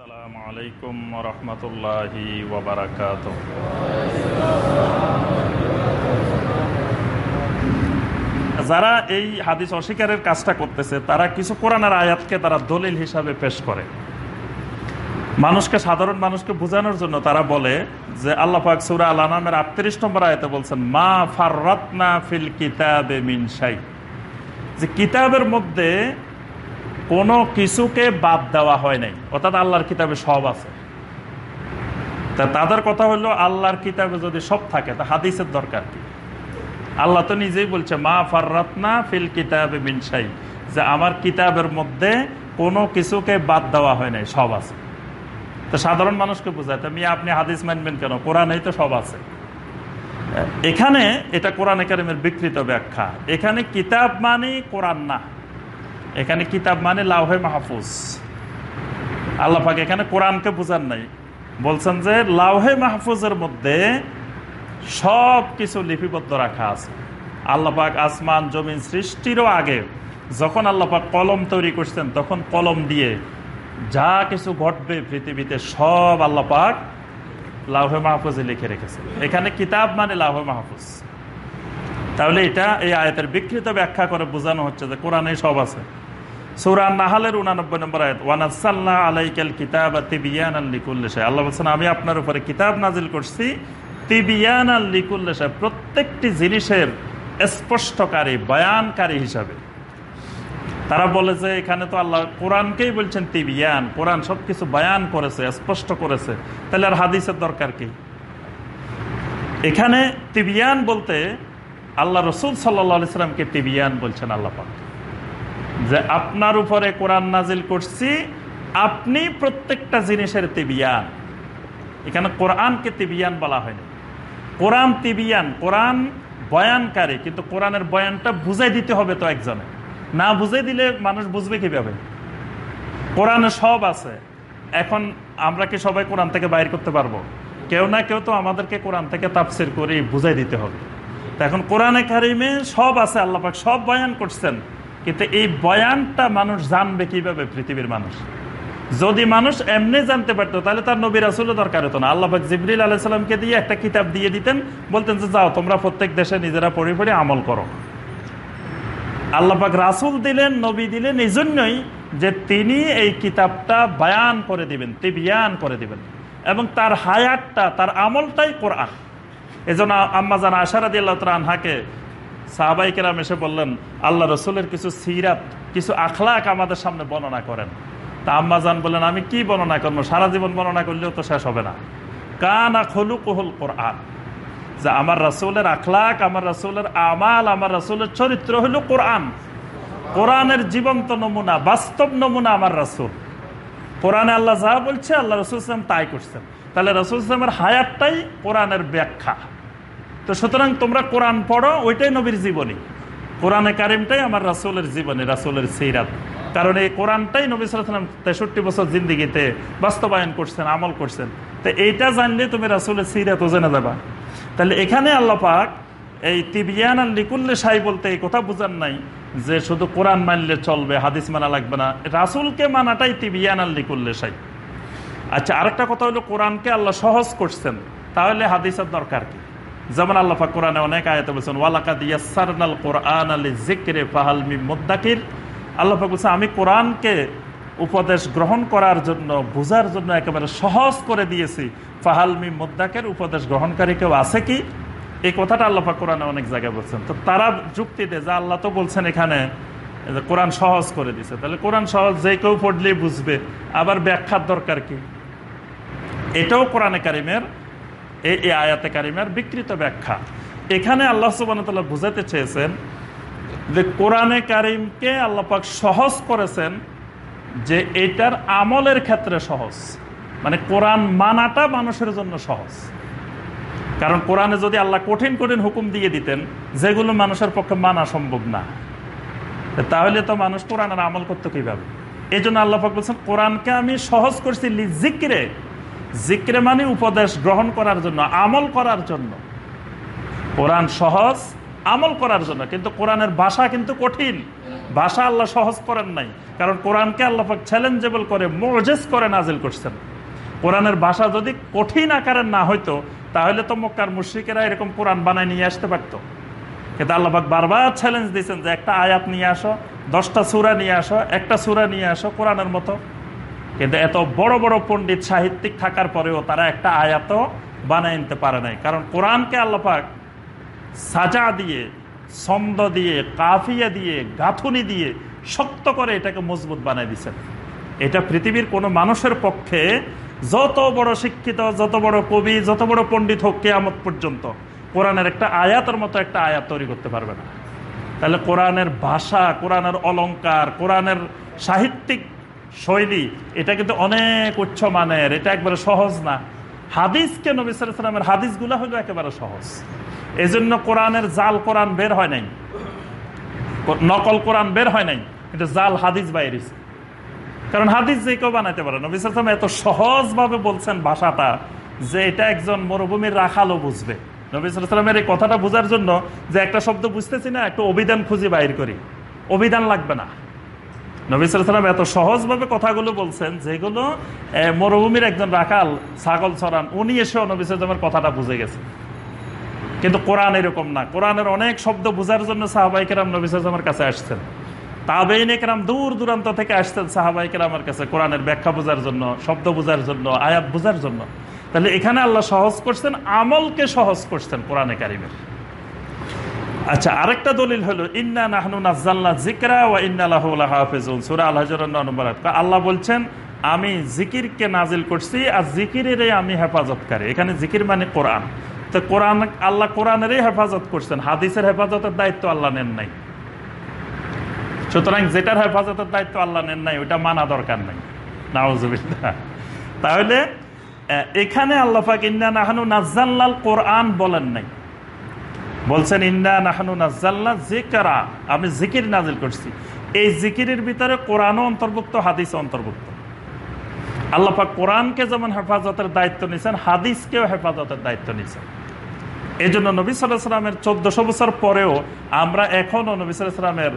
আসসালামু আলাইকুম রহমতুল্লাহি যারা এই হাদিস অস্বীকারের কাজটা করতেছে, তারা কিছু কোরআনের আয়াতকে তারা দলিল হিসাবে পেশ করে। মানুষকে, সাধারণ মানুষকে বোঝানোর জন্য তারা বলে যে, আল্লাহ সুরা আল্লাহ নামের আটত্রিশ নম্বর আয়তে বলছেন, মা ফাররাতনা ফিল কিতাবে মিন শাই। যে কিতাবের মধ্যে কোনো কিছুকে বাদ দেওয়া হয় নাই। অর্থাৎ আল্লাহর কিতাবে সব আছে। তা তাদের কথা হলো, আল্লাহর কিতাবে যদি সব থাকে, তা হাদিসের দরকার কি? আল্লাহ তো নিজেই বলছে, মা ফাররাতনা ফিল কিতাবে মিনসাই যে আমার কিতাবের মধ্যে কোনো কিছুকে বাদ দেওয়া হয় নাই, সব আছে। তো সাধারণ মানুষকে বোঝায় তুমি আপনি হাদিস মানবেন কেন? কোরআনেই তো সব আছে। এখানে এটা কোরআন একাডেমির বিকৃত ব্যাখ্যা। এখানে কিতাব মানে কোরআন না। এখানে কিতাব মানে লাউহে মাহফুজ। আল্লাহ পাক এখানে কোরআনকে বোঝান নাই। বলছেন যে লাউহে মাহফুজের মধ্যে সব কিছু লিপিবদ্ধ রাখা আছে। আল্লাহ পাক আসমান, জমিন সৃষ্টিরও আগে যখন আল্লাহ পাক কলম তৈরি করছেন, তখন কলম দিয়ে যা কিছু ঘটবে পৃথিবীতে সব আল্লাহ পাক লাউহে মাহফুজে লিখে রেখেছে এখানে কিতাব মানে লাউহে মাহফুজ। তাহলে এটা এই আয়তের বিকৃত ব্যাখ্যা করে বোঝানো হচ্ছে যে কোরআনে সব আছে। প্রত্যেকটি জিনিসের স্পষ্টকারী, বয়ানকারী হিসাবে। তারা বলে যে, এখানে তো আল্লাহ কোরআনকেই বলছেন তিবিয়ান, কোরআন সব কিছু বয়ান করেছে, স্পষ্ট করেছে, তাহলে আর হাদিসের দরকার কি? এখানে তিবিয়ান বলতে আল্লাহ রসুল সাল্লা সাল্লামকে তিবিয়ান বলছেন আল্লাহ পাক। যে আপনার উপরে কোরআন নাজিল করছি, আপনি প্রত্যেকটা জিনিসের তিবিয়ান। এখানে কোরআনকে তিবিয়ান বলা হয়নি। কোরআন তিবিয়ান, কোরআন বয়ানকারী, কিন্তু কোরআনের বয়ানটা বুঝাই দিতে হবে তো একজনে। না বুঝাই দিলে মানুষ বুঝবে কীভাবে? কোরআনে সব আছে। এখন আমরা কি সবাই কোরআন থেকে বাইর করতে পারব? কেউ না কেউ তো আমাদেরকে কোরআন থেকে তাফসির করে বুঝাই দিতে হবে। তো এখন কোরআনে কারিমে সব আছে আল্লাপাক সব বয়ান করছেন। কিন্তু এই বয়ানটা মানুষ জানবে কীভাবে পৃথিবীর মানুষ। যদি মানুষ এমনি জানতে পারতো, তাহলে তার নবীর আসলে দরকার হতো না। আল্লাহাক জিবরিল আলাইসাল্লামকে দিয়ে একটা কিতাব দিয়ে দিতেন, বলতেন যে, যাও, তোমরা প্রত্যেক দেশে নিজেরা পড়ে পড়ে আমল করো। আল্লাপাক রাসুল দিলেন, নবী দিলেন এই জন্যই যে তিনি এই কিতাবটা বায়ান করে দিবেন, তিবিয়ান করে দিবেন। এবং তার হায়াতটা, তার আমলটাই কোরআন। এই জন্য আম্মা আশারাদি আল্লাহ আনহাকে সাহাবাই কেরাম এসে বললেন, আল্লাহ রসুলের কিছু সিরাত, কিছু আখলাক আমাদের সামনে বর্ণনা করেন। তা আম্মা জান বললেন, আমি কি বর্ণনা করব? সারা জীবন বর্ণনা করলেও তো শেষ হবে না। কানা খলু কহুল কোরআন। যে আমার রাসুলের আখলাক, আমার রাসুলের আমাল, আমার রাসুলের চরিত্র হইল কোরআন। কোরআনের জীবন্ত নমুনা, বাস্তব নমুনা আমার রাসুল। কোরআনে আল্লাহ যা বলছে, আল্লাহ রসুল ইসলাম তাই করছেন। তাহলে রসুল ইসলামের হায়াতটাই কোরআনের ব্যাখ্যা। তো সুতরাং তোমরা কোরআন পড়ো, ওইটাই নবীর জীবনী। কোরআনে কারিমটাই আমার রাসুলের জীবনী, রাসুলের সেইরাত কারণ এই কোরআনটাই নবী সালাম তেষট্টি বছর জিন্দিগিতে বাস্তবায়ন করছেন, আমল করছেন। তো এইটা জানলে তুমি রাসুলের সেইরাতও জেনে যাবা। তাহলে এখানে আল্লাহ পাক এই তিবিয়ান আর লিকুল্লে সাই বলতে এই কথা বোঝান নাই যে শুধু কোরআন মানলে চলবে, হাদিস মানা লাগবে না। রাসুলকে মানাটাই তিবিয়ান আর লিকুল্লে সাই আচ্ছা আরেকটা কথা হলো কোরআনকে আল্লাহ সহজ করছেন, তাহলে হাদিসের দরকার কি? যেমন আল্লাহ কোরআনে অনেক আয়তে বলছেন ওয়ালাকা দিয়াসারনাল কোরআন আলী জিক্রে ফাহালমি মুদ্দাকির আল্লাহ পাক বলছে আমি কোরআনকে উপদেশ গ্রহণ করার জন্য, বোঝার জন্য একেবারে সহজ করে দিয়েছি। ফাহালমি মুদ্দাকের উপদেশ গ্রহণকারী কেউ আছে কি? এই কথাটা আল্লাপা কোরআনে অনেক জায়গায় বলছেন। তো তারা যুক্তি দেয় যে আল্লাহ তো বলছেন এখানে কোরআন সহজ করে দিছে তাহলে কোরআন সহজ, যে কেউ পড়লেই বুঝবে। আবার ব্যাখ্যার দরকার কি? এটাও কোরআনে কারিমের এই আয়াতে কারিমের বিকৃত ব্যাখ্যা। এখানে আল্লাহ সুবান বুঝাতে চেয়েছেন যে কোরআনে কারিমকে আল্লাপাক সহজ করেছেন যে এটার আমলের ক্ষেত্রে সহজ। মানে কোরআন মানাটা মানুষের জন্য সহজ। কারণ কোরআনে যদি আল্লাহ কঠিন কঠিন হুকুম দিয়ে দিতেন, যেগুলো মানুষের পক্ষে মানা সম্ভব না। তাহলে তো মানুষ কোরআনের আমল করতে কীভাবে? এই জন্য আল্লাহ বলছেন, কোরআনকে আমি সহজ করছি জিক্রে। জিক্রে মানে উপদেশ গ্রহণ করার জন্য, আমল করার জন্য। কোরআন সহজ, আমল করার জন্য। কিন্তু কোরআনের ভাষা কিন্তু কঠিন। ভাষা আল্লাহ সহজ করেন নাই। কারণ কোরআনকে আল্লাহ চ্যালেঞ্জেবল করে মজেস করে নাজিল করছেন। কোরআনের ভাষা যদি কঠিন আকারের না হইতো, তাহলে তো মক্কার মুশ্রিকেরা এরকম কোরআন বানায় নিয়ে আসতে পারতো। কিন্তু আল্লাহবাক বারবার চ্যালেঞ্জ দিয়েছেন যে, একটা আয়াত নিয়ে আসো, দশটা সুরা নিয়ে আসো, একটা সুরা নিয়ে আসো কোরআনের মতো। কিন্তু এত বড় বড় পণ্ডিত সাহিত্যিক থাকার পরেও তারা একটা আয়াতও বানায় নিতে পারে নাই। কারণ কোরআনকে আল্লাপাক সাজা দিয়ে, ছন্দ দিয়ে, কাফিয়া দিয়ে, গাঁথুনি দিয়ে শক্ত করে এটাকে মজবুত বানাই দিচ্ছেন এটা পৃথিবীর কোনো মানুষের পক্ষে যত বড় শিক্ষিত, যত বড় কবি, যত বড় পণ্ডিত হোক কেয়ামত পর্যন্ত কোরআনের একটা আয়াতের মতো একটা আয়াত তৈরি করতে পারবে না। তাহলে কোরআনের ভাষা, কোরআনের অলঙ্কার কোরআনের সাহিত্যিক শৈলী, এটা কিন্তু অনেক উচ্চ মানের, এটা একবারে সহজ না। হাদিসকে নবী সালামের হাদিসগুলো হলো একেবারে সহজ? এজন্য কোরআনের জাল কোরআন বের হয় নাই। নকল কোরআন বের হয় নাই, কিন্তু জাল হাদিস বাইরেছে কারণ হাদিস যে কেউ বানাইতে পারে, নবী সালাম এত সহজভাবে বলছেন ভাষাটা যে এটা একজন মরুভূমির রাখালও বুঝবে। নবী সালামের এই কথাটা বোঝার জন্য যে একটা শব্দ বুঝতেছি না, একটু অভিধান খুঁজে বাইর করি। অভিধান লাগবে না। নবী সালাম এত সহজভাবে কথাগুলো বলছেন, যেগুলো মরুভূমির একজন রাখাল ছাগল ছড়ান, উনি এসেও নবী সালামের কথাটা বুঝে গেছে। কিন্তু কোরআন এরকম না। কোরআনের অনেক শব্দ বোঝার জন্য সাহাবাইকেরাম নবী সালামের কাছে আসছেন। তাবেইন একরাম দূর দূরান্ত থেকে আসছেন সাহাবাইকেরামের কাছে কোরআনের ব্যাখ্যা বোঝার জন্য, শব্দ বোঝার জন্য, আয়াত বোঝার জন্য। তাহলে এখানে আল্লাহ সহজ করছেন, আমলকে সহজ করছেন কোরআনে কারিমের। আচ্ছা আরেকটা দলিল হলো, ইন্না নাহনু নাজ্জাল্লা জিকরা ওয়া ইন্না লাহু লাহাফিজুন। সূরা আল হজরের নম্বর আল্লাহ বলছেন, আমি জিকিরকে নাজিল করছি আর জিকিরের আমি হেফাজতকারী। এখানে জিকির মানে কোরআন। তো কোরআন, আল্লাহ কোরআনেরই হেফাজত করছেন, হাদিসের হেফাজতের দায়িত্ব আল্লাহ নেন নাই। সুতরাং যেটার হেফাজতের দায়িত্ব আল্লাহ নেন নাই, ওইটা মানা দরকার নাই। নাওজুবিল্লাহ তাহলে এখানে আল্লাহাক ইন্না নাহানু নাজ্জাল্লাল কোরআন বলেন নাই। বলছেন, ইন্না নাহানু নাজ্জাল্লা জিকারা আমি জিকির নাজিল করছি। এই জিকিরের ভিতরে কোরআনও অন্তর্ভুক্ত হাদিস অন্তর্ভুক্ত। আল্লাপাক কোরআনকে যেমন হেফাজতের দায়িত্ব নিয়েছেন হাদিসকেও হেফাজতের দায়িত্ব নিয়েছেন এই জন্য নবী সাল্লামের চোদ্দশো বছর পরেও আমরা এখনও নবী সাল্লামের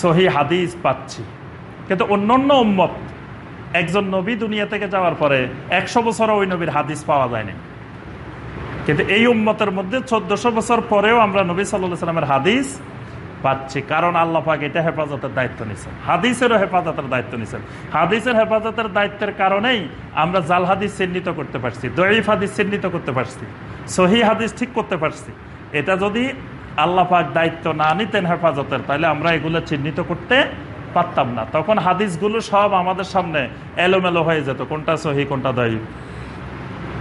সহি হাদিস পাচ্ছি। কিন্তু অন্যান্য উম্মত, একজন নবী দুনিয়া থেকে যাওয়ার পরে একশো বছরও ওই নবীর হাদিস পাওয়া যায়নি। কিন্তু এই উম্মতের মধ্যে চোদ্দশো বছর পরেও আমরা নবী সাল্লাহ সাল্লামের হাদিস পাচ্ছি। কারণ আল্লাহ পাক এটা হেফাজতের দায়িত্ব নিছেন। হাদিসেরও হেফাজতের দায়িত্ব নিছেন। হাদিসের হেফাজতের দায়িত্বের কারণেই আমরা জাল হাদিস চিহ্নিত করতে পারছি দৈফ হাদিস চিহ্নিত করতে পারছি সহি হাদিস ঠিক করতে পারছি। এটা যদি আল্লাহ পাক দায়িত্ব না নিতেন হেফাজতের, তাহলে আমরা এগুলো চিহ্নিত করতে পারতাম না। তখন হাদিসগুলো সব আমাদের সামনে এলোমেলো হয়ে যেত, কোনটা সহি কোনটা দৈব